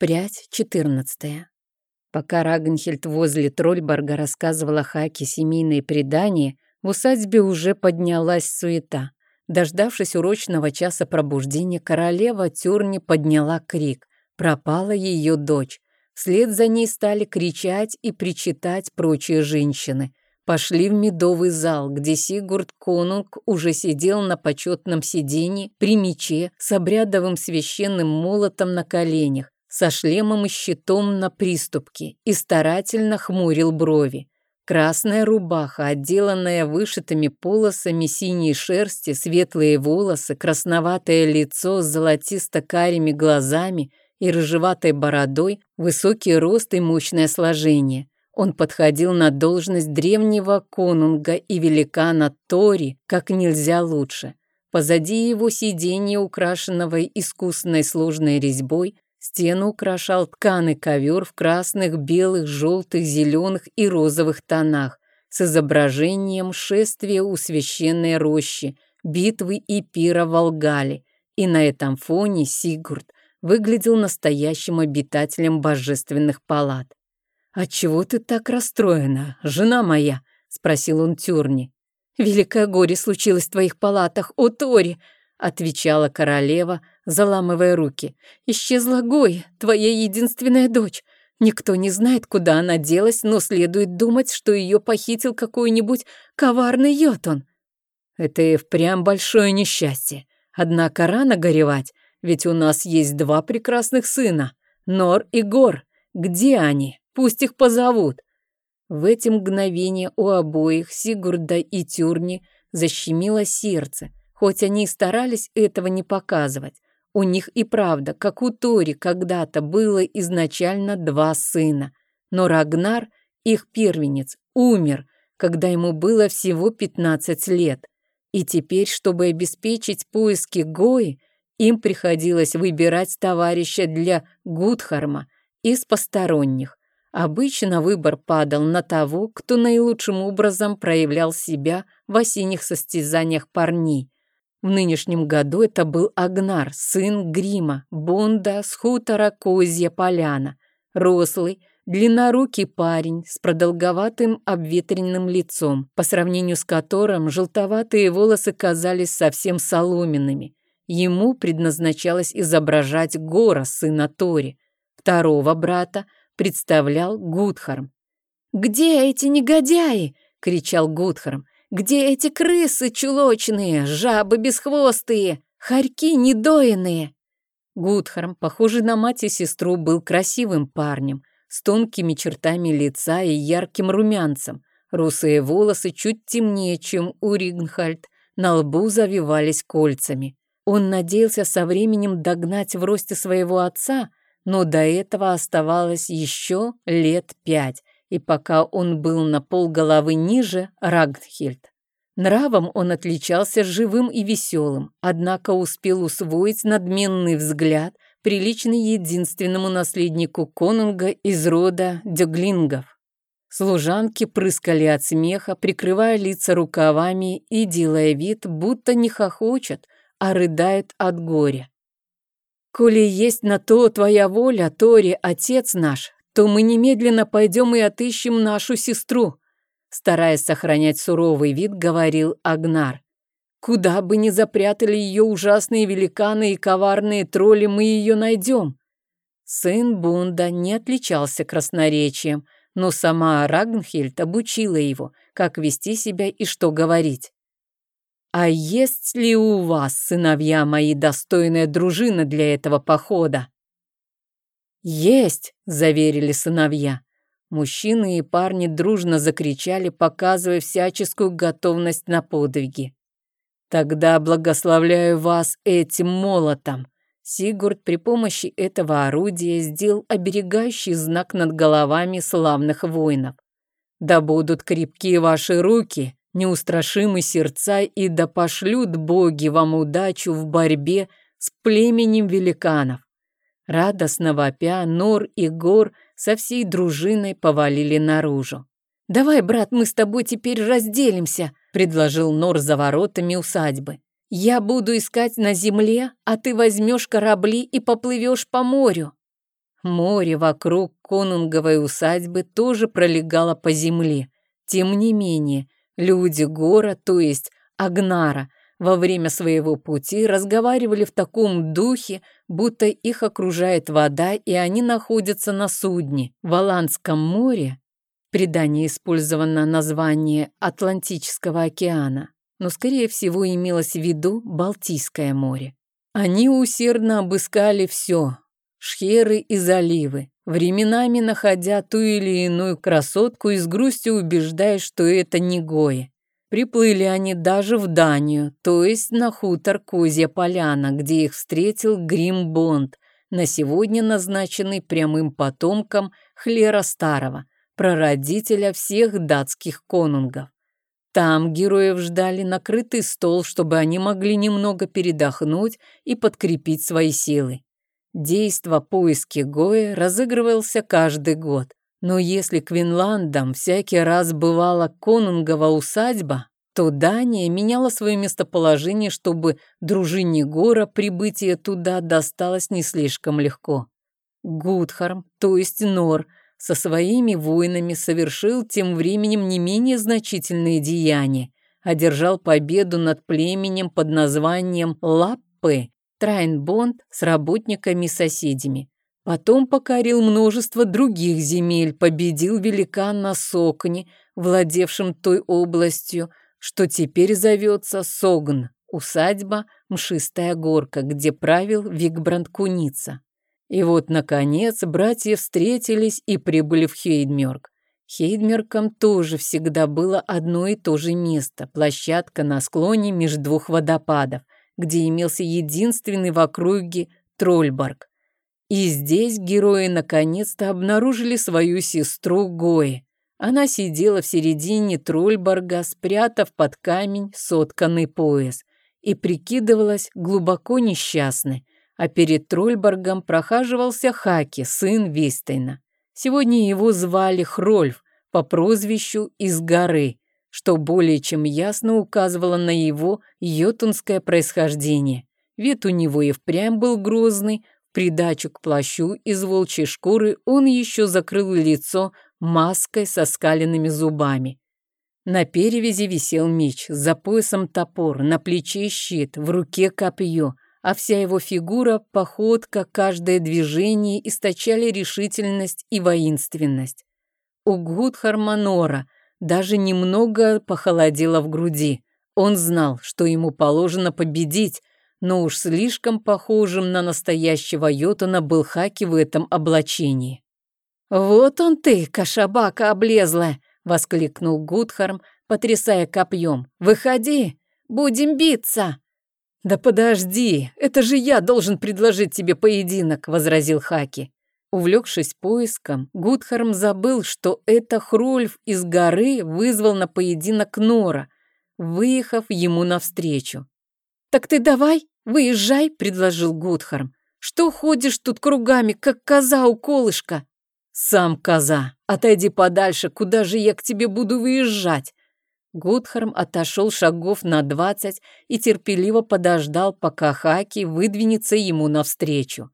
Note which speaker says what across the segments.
Speaker 1: Прядь четырнадцатая. Пока Рагнхельд возле Трольборга рассказывала Хаке семейные предания, в усадьбе уже поднялась суета. Дождавшись урочного часа пробуждения, королева Тюрни подняла крик. Пропала ее дочь. Вслед за ней стали кричать и причитать прочие женщины. Пошли в медовый зал, где Сигурд Конунг уже сидел на почетном сиденье при мече с обрядовым священным молотом на коленях со шлемом и щитом на приступке и старательно хмурил брови. Красная рубаха, отделанная вышитыми полосами синей шерсти, светлые волосы, красноватое лицо с золотисто-карими глазами и рыжеватой бородой, высокий рост и мощное сложение. Он подходил на должность древнего конунга и великана Тори как нельзя лучше. Позади его сиденья, украшенного искусной сложной резьбой, Стену украшал тканый ковер в красных, белых, желтых, зеленых и розовых тонах с изображением шествия у священной рощи, битвы и пира в Алгале. И на этом фоне Сигурд выглядел настоящим обитателем божественных палат. «Отчего ты так расстроена, жена моя?» — спросил он Тюрни. «Великое горе случилось в твоих палатах, о Тори!» — отвечала королева, заламывая руки. «Исчезла Гой, твоя единственная дочь. Никто не знает, куда она делась, но следует думать, что ее похитил какой-нибудь коварный йотун». «Это и впрямь большое несчастье. Однако рано горевать, ведь у нас есть два прекрасных сына, Нор и Гор. Где они? Пусть их позовут». В эти мгновения у обоих, Сигурда и Тюрни, защемило сердце, хоть они и старались этого не показывать. У них и правда, как у Тори когда-то было изначально два сына. Но Рагнар, их первенец, умер, когда ему было всего 15 лет. И теперь, чтобы обеспечить поиски Гои, им приходилось выбирать товарища для Гудхарма из посторонних. Обычно выбор падал на того, кто наилучшим образом проявлял себя в осенних состязаниях парней – в нынешнем году это был Агнар, сын Грима, Бонда с хутора Козья Поляна. Рослый, длиннорукий парень с продолговатым обветренным лицом, по сравнению с которым желтоватые волосы казались совсем соломенными. Ему предназначалось изображать Гора, сына Тори. Второго брата представлял Гудхарм. «Где эти негодяи?» — кричал Гудхарм. Где эти крысы чулочные, жабы бесхвостые, хорьки недоенные?» Гудхарм, похожий на мать и сестру, был красивым парнем, с тонкими чертами лица и ярким румянцем. Русые волосы чуть темнее, чем у Ригнхальд, на лбу завивались кольцами. Он надеялся со временем догнать в росте своего отца, но до этого оставалось еще лет пять, и пока он был на полголовы ниже Рагнхильд. Нравом он отличался живым и веселым, однако успел усвоить надменный взгляд, приличный единственному наследнику конунга из рода дёглингов. Служанки прыскали от смеха, прикрывая лица рукавами и делая вид, будто не хохочет, а рыдает от горя. «Коли есть на то твоя воля, Тори, отец наш, то мы немедленно пойдем и отыщем нашу сестру», стараясь сохранять суровый вид, говорил Агнар. «Куда бы ни запрятали ее ужасные великаны и коварные тролли, мы ее найдем». Сын Бунда не отличался красноречием, но сама Рагнхильд обучила его, как вести себя и что говорить. «А есть ли у вас, сыновья мои, достойная дружина для этого похода?» «Есть!» — заверили сыновья. Мужчины и парни дружно закричали, показывая всяческую готовность на подвиги. «Тогда благословляю вас этим молотом!» Сигурд при помощи этого орудия сделал оберегающий знак над головами славных воинов. «Да будут крепкие ваши руки, неустрашимы сердца, и да пошлют боги вам удачу в борьбе с племенем великанов!» Радостно вопя, Нор и Гор со всей дружиной повалили наружу. «Давай, брат, мы с тобой теперь разделимся», — предложил Нор за воротами усадьбы. «Я буду искать на земле, а ты возьмешь корабли и поплывешь по морю». Море вокруг конунговой усадьбы тоже пролегало по земле. Тем не менее, люди Гора, то есть Агнара, во время своего пути разговаривали в таком духе, будто их окружает вода, и они находятся на судне в Аландском море. В предании использовано название Атлантического океана, но, скорее всего, имелось в виду Балтийское море. Они усердно обыскали все – шхеры и заливы, временами находя ту или иную красотку и с грустью убеждаясь, что это не Гоя. Приплыли они даже в Данию, то есть на хутор Козья Поляна, где их встретил Грим Бонд, на сегодня назначенный прямым потомком Хлера Старого, прародителя всех датских конунгов. Там героев ждали накрытый стол, чтобы они могли немного передохнуть и подкрепить свои силы. Действо поиски Гоя разыгрывался каждый год. Но если Квинландом всякий раз бывала конунгова усадьба, то Дания меняла свое местоположение, чтобы дружине Гора прибытие туда досталось не слишком легко. Гудхарм, то есть Нор, со своими воинами совершил тем временем не менее значительные деяния, одержал победу над племенем под названием Лаппы, Трайнбонд с работниками-соседями. Потом покорил множество других земель, победил великана Сокни, владевшим той областью, что теперь зовется Согн, усадьба Мшистая горка, где правил Вигбранд Куница. И вот, наконец, братья встретились и прибыли в Хейдмерк. Хейдмеркам тоже всегда было одно и то же место, площадка на склоне между двух водопадов, где имелся единственный в округе Трольборг. И здесь герои наконец-то обнаружили свою сестру Гои. Она сидела в середине Трольборга, спрятав под камень сотканный пояс, и прикидывалась глубоко несчастной, а перед Трольборгом прохаживался Хаки, сын Вистейна. Сегодня его звали Хрольф по прозвищу «Из горы», что более чем ясно указывало на его йотунское происхождение. Вид у него и впрямь был грозный, придачу к плащу из волчьей шкуры он еще закрыл лицо маской со скаленными зубами. На перевязи висел меч, за поясом топор, на плече щит, в руке копье, а вся его фигура, походка, каждое движение источали решительность и воинственность. У Гудхарманора даже немного похолодело в груди. Он знал, что ему положено победить, но уж слишком похожим на настоящего Йотуна был Хаки в этом облачении. «Вот он ты, кошабака облезла!» — воскликнул Гудхарм, потрясая копьем. «Выходи! Будем биться!» «Да подожди, это же я должен предложить тебе поединок», — возразил Хаки. Увлекшись поиском, Гудхарм забыл, что это Хрольф из горы вызвал на поединок Нора, выехав ему навстречу. «Так ты давай, выезжай», — предложил Гудхарм. «Что ходишь тут кругами, как коза у колышка?» «Сам коза, отойди подальше, куда же я к тебе буду выезжать?» Гудхарм отошел шагов на двадцать и терпеливо подождал, пока Хаки выдвинется ему навстречу.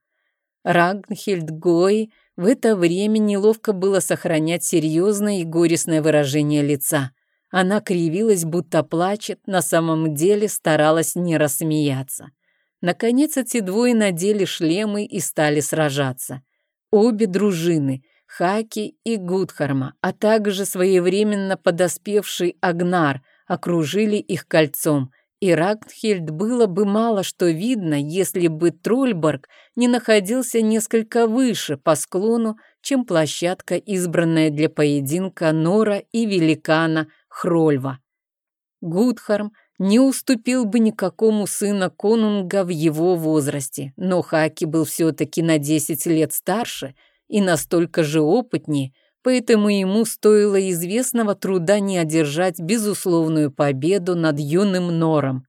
Speaker 1: Рагнхельд Гой в это время неловко было сохранять серьезное и горестное выражение лица. Она кривилась, будто плачет, на самом деле старалась не рассмеяться. Наконец эти двое надели шлемы и стали сражаться. Обе дружины, Хаки и Гудхарма, а также своевременно подоспевший Агнар, окружили их кольцом, и Рагнхельд было бы мало что видно, если бы Трольборг не находился несколько выше по склону, чем площадка, избранная для поединка Нора и великана Хрольва. Гудхарм не уступил бы никакому сына конунга в его возрасте, но Хаки был все-таки на 10 лет старше и настолько же опытнее, поэтому ему стоило известного труда не одержать безусловную победу над юным Нором.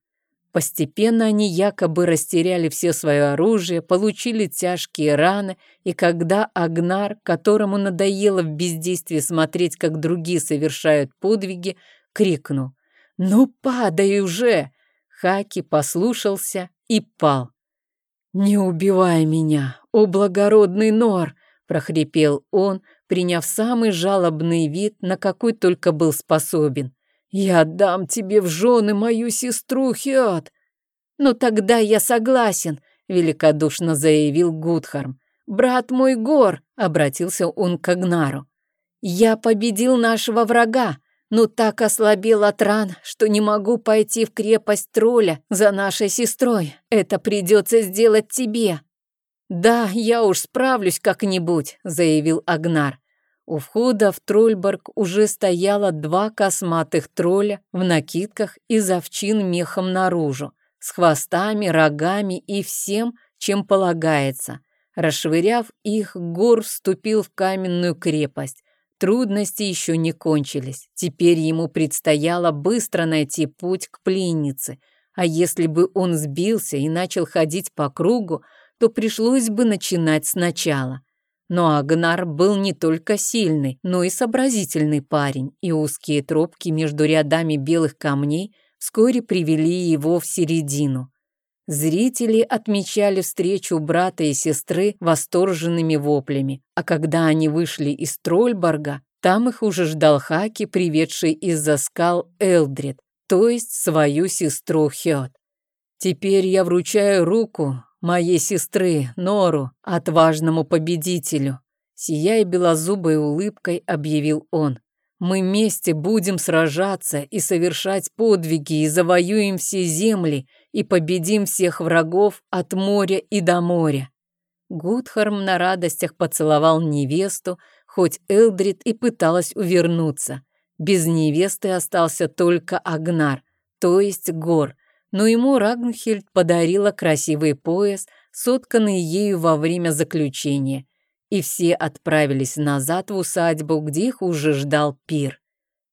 Speaker 1: Постепенно они якобы растеряли все свое оружие, получили тяжкие раны, и когда Агнар, которому надоело в бездействии смотреть, как другие совершают подвиги, крикнул «Ну, падай уже!» Хаки послушался и пал. «Не убивай меня, о благородный Нор!» прохрипел он, приняв самый жалобный вид, на какой только был способен. «Я отдам тебе в жены мою сестру Хиат!» «Ну тогда я согласен», — великодушно заявил Гудхарм. «Брат мой Гор», — обратился он к Агнару. «Я победил нашего врага, но так ослабел от ран, что не могу пойти в крепость тролля за нашей сестрой. Это придется сделать тебе». «Да, я уж справлюсь как-нибудь», — заявил Агнар. У входа в Трольборг уже стояло два косматых тролля в накидках из овчин мехом наружу, с хвостами, рогами и всем, чем полагается. Расшвыряв их, Гор вступил в каменную крепость. Трудности еще не кончились. Теперь ему предстояло быстро найти путь к пленнице. А если бы он сбился и начал ходить по кругу, то пришлось бы начинать сначала. Но Агнар был не только сильный, но и сообразительный парень, и узкие тропки между рядами белых камней вскоре привели его в середину. Зрители отмечали встречу брата и сестры восторженными воплями, а когда они вышли из Трольборга, там их уже ждал Хаки, приведший из-за скал Элдрид, то есть свою сестру Хёд. «Теперь я вручаю руку моей сестры, Нору, отважному победителю. Сияя белозубой улыбкой, объявил он. Мы вместе будем сражаться и совершать подвиги, и завоюем все земли, и победим всех врагов от моря и до моря. Гудхарм на радостях поцеловал невесту, хоть Элдрид и пыталась увернуться. Без невесты остался только Агнар, то есть Гор, но ему Рагнхельд подарила красивый пояс, сотканный ею во время заключения, и все отправились назад в усадьбу, где их уже ждал пир.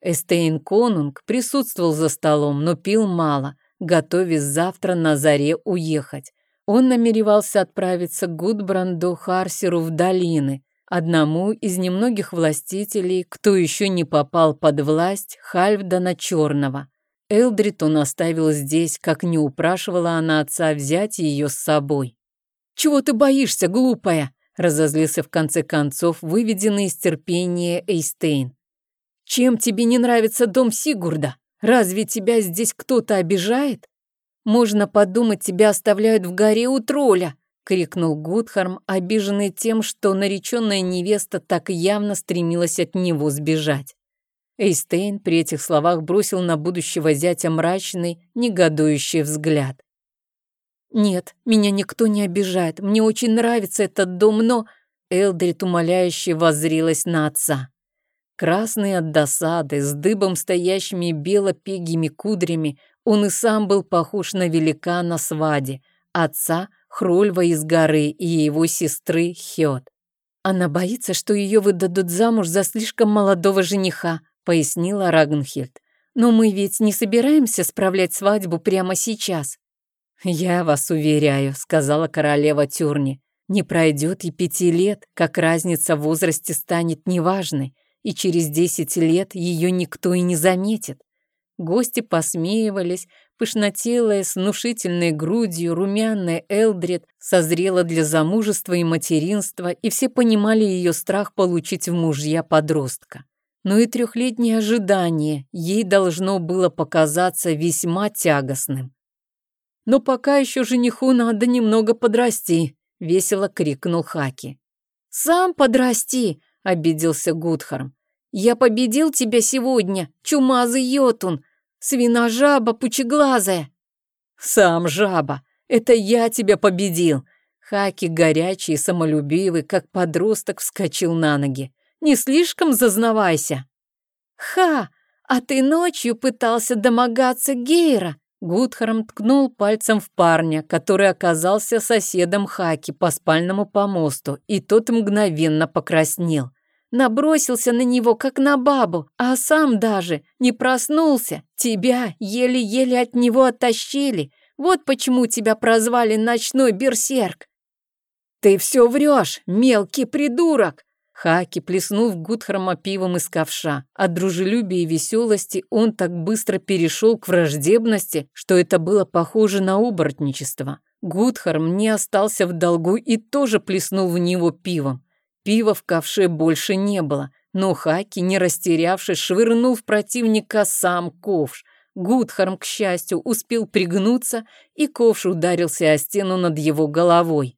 Speaker 1: Эстейн Конунг присутствовал за столом, но пил мало, готовясь завтра на заре уехать. Он намеревался отправиться к Гудбранду Харсеру в долины, одному из немногих властителей, кто еще не попал под власть Хальфдана Черного – Элдрид он оставил здесь, как не упрашивала она отца взять ее с собой. «Чего ты боишься, глупая?» — разозлился в конце концов выведенный из терпения Эйстейн. «Чем тебе не нравится дом Сигурда? Разве тебя здесь кто-то обижает? Можно подумать, тебя оставляют в горе у тролля!» — крикнул Гудхарм, обиженный тем, что нареченная невеста так явно стремилась от него сбежать. Эйстейн при этих словах бросил на будущего зятя мрачный, негодующий взгляд. «Нет, меня никто не обижает. Мне очень нравится этот дом, но...» Элдрид умоляюще воззрилась на отца. Красный от досады, с дыбом стоящими бело-пегими кудрями, он и сам был похож на великана свади, отца Хрольва из горы и его сестры Хёд. Она боится, что ее выдадут замуж за слишком молодого жениха, пояснила Рагнхильд. «Но мы ведь не собираемся справлять свадьбу прямо сейчас». «Я вас уверяю», — сказала королева Тюрни. «Не пройдет и пяти лет, как разница в возрасте станет неважной, и через десять лет ее никто и не заметит». Гости посмеивались, пышнотелая, с внушительной грудью, румяная Элдрид созрела для замужества и материнства, и все понимали ее страх получить в мужья подростка но и трехлетнее ожидание ей должно было показаться весьма тягостным. «Но пока еще жениху надо немного подрасти», — весело крикнул Хаки. «Сам подрасти», — обиделся Гудхарм. «Я победил тебя сегодня, чумазый йотун, свиножаба пучеглазая». «Сам жаба, это я тебя победил», Хаки, горячий и самолюбивый, как подросток, вскочил на ноги. Не слишком зазнавайся». «Ха! А ты ночью пытался домогаться Гейра!» Гудхарм ткнул пальцем в парня, который оказался соседом Хаки по спальному помосту, и тот мгновенно покраснел. Набросился на него, как на бабу, а сам даже не проснулся. Тебя еле-еле от него оттащили. Вот почему тебя прозвали ночной берсерк. «Ты все врешь, мелкий придурок!» Хаки плеснул в Гудхарма пивом из ковша. От дружелюбия и веселости он так быстро перешел к враждебности, что это было похоже на оборотничество. Гудхарм не остался в долгу и тоже плеснул в него пивом. Пива в ковше больше не было, но Хаки, не растерявшись, швырнул в противника сам ковш. Гудхарм, к счастью, успел пригнуться, и ковш ударился о стену над его головой.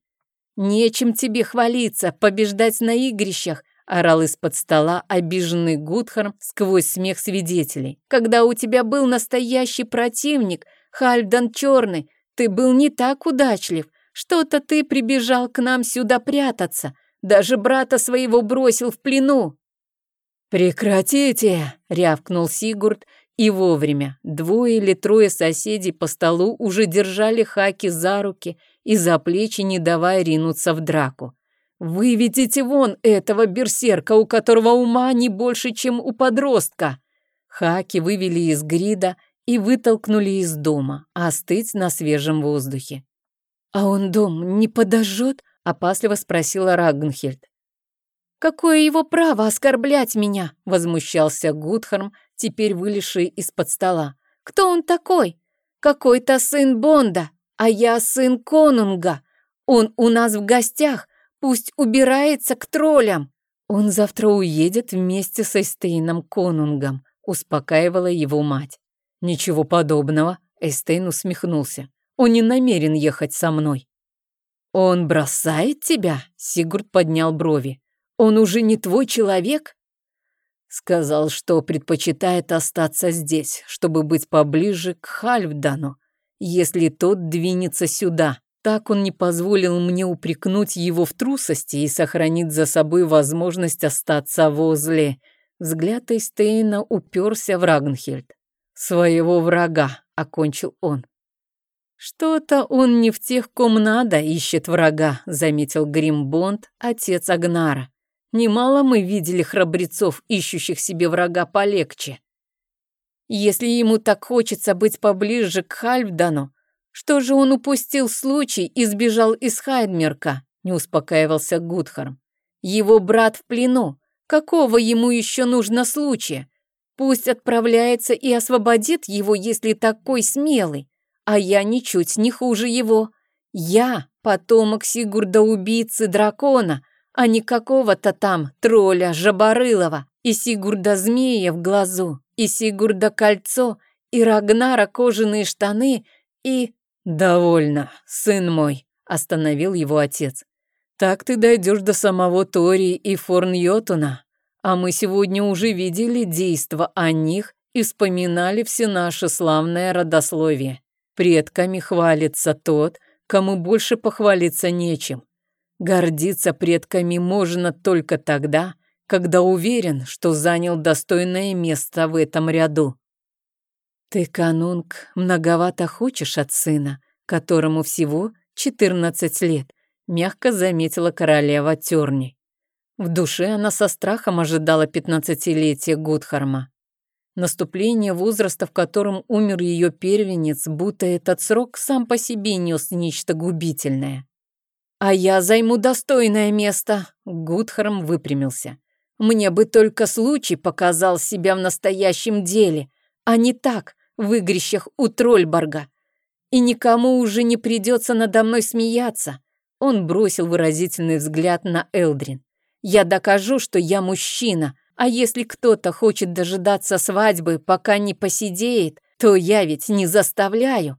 Speaker 1: «Нечем тебе хвалиться, побеждать на игрищах», орал из-под стола обиженный Гудхарм сквозь смех свидетелей. «Когда у тебя был настоящий противник, Хальфдан Черный, ты был не так удачлив. Что-то ты прибежал к нам сюда прятаться. Даже брата своего бросил в плену». «Прекратите!» — рявкнул Сигурд, и вовремя двое или трое соседей по столу уже держали Хаки за руки и за плечи, не давая ринуться в драку. «Выведите вон этого берсерка, у которого ума не больше, чем у подростка!» Хаки вывели из грида и вытолкнули из дома, остыть на свежем воздухе. «А он дом не подожжет?» — опасливо спросила Рагнхельд. «Какое его право оскорблять меня?» — возмущался Гудхарм, теперь вылезший из-под стола. «Кто он такой? Какой-то сын Бонда, а я сын Конунга. Он у нас в гостях, пусть убирается к троллям». «Он завтра уедет вместе с Эстейном Конунгом», — успокаивала его мать. «Ничего подобного», — Эстейн усмехнулся. «Он не намерен ехать со мной». «Он бросает тебя?» — Сигурд поднял брови. «Он уже не твой человек?» Сказал, что предпочитает остаться здесь, чтобы быть поближе к Хальфдану, если тот двинется сюда. Так он не позволил мне упрекнуть его в трусости и сохранит за собой возможность остаться возле. Взгляд Эйстейна уперся в Рагнхельд. «Своего врага», — окончил он. «Что-то он не в тех, ком надо, ищет врага», — заметил Гримбонд, отец Агнара. Немало мы видели храбрецов, ищущих себе врага полегче. Если ему так хочется быть поближе к Хальфдану, что же он упустил случай и сбежал из Хайдмерка, не успокаивался Гудхарм. Его брат в плену. Какого ему еще нужно случая? Пусть отправляется и освободит его, если такой смелый. А я ничуть не хуже его. Я потомок Сигурда-убийцы дракона, а не какого-то там тролля Жабарылова и Сигурда змея в глазу, и Сигурда кольцо, и Рагнара кожаные штаны, и... «Довольно, сын мой», — остановил его отец. «Так ты дойдешь до самого Тори и Форньотуна, а мы сегодня уже видели действо о них и вспоминали все наше славное родословие. Предками хвалится тот, кому больше похвалиться нечем. Гордиться предками можно только тогда, когда уверен, что занял достойное место в этом ряду. Ты, канунг, многовато хочешь от сына, которому всего 14 лет, мягко заметила королева Терни. В душе она со страхом ожидала пятнадцатилетия Гудхарма. Наступление возраста, в котором умер ее первенец, будто этот срок сам по себе нес нечто губительное. «А я займу достойное место», — Гудхарм выпрямился. «Мне бы только случай показал себя в настоящем деле, а не так, в игрищах у Трольборга. И никому уже не придется надо мной смеяться». Он бросил выразительный взгляд на Элдрин. «Я докажу, что я мужчина, а если кто-то хочет дожидаться свадьбы, пока не посидеет, то я ведь не заставляю.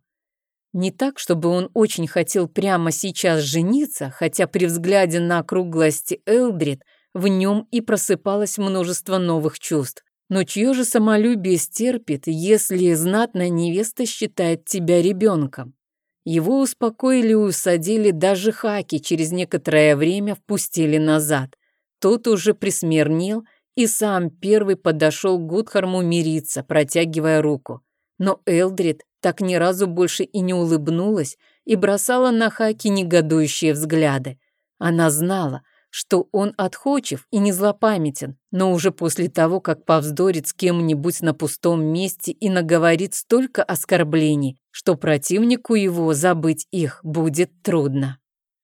Speaker 1: Не так, чтобы он очень хотел прямо сейчас жениться, хотя при взгляде на округлости Элдрид в нем и просыпалось множество новых чувств. Но чье же самолюбие стерпит, если знатная невеста считает тебя ребенком? Его успокоили и усадили даже хаки, через некоторое время впустили назад. Тот уже присмирнел и сам первый подошел к Гудхарму мириться, протягивая руку. Но Элдрид так ни разу больше и не улыбнулась и бросала на Хаки негодующие взгляды. Она знала, что он отходчив и не злопамятен, но уже после того, как повздорит с кем-нибудь на пустом месте и наговорит столько оскорблений, что противнику его забыть их будет трудно.